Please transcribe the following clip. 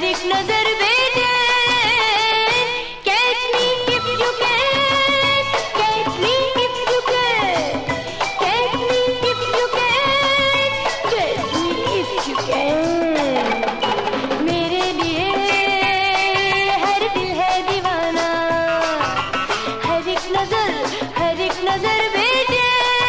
Krishna दरबे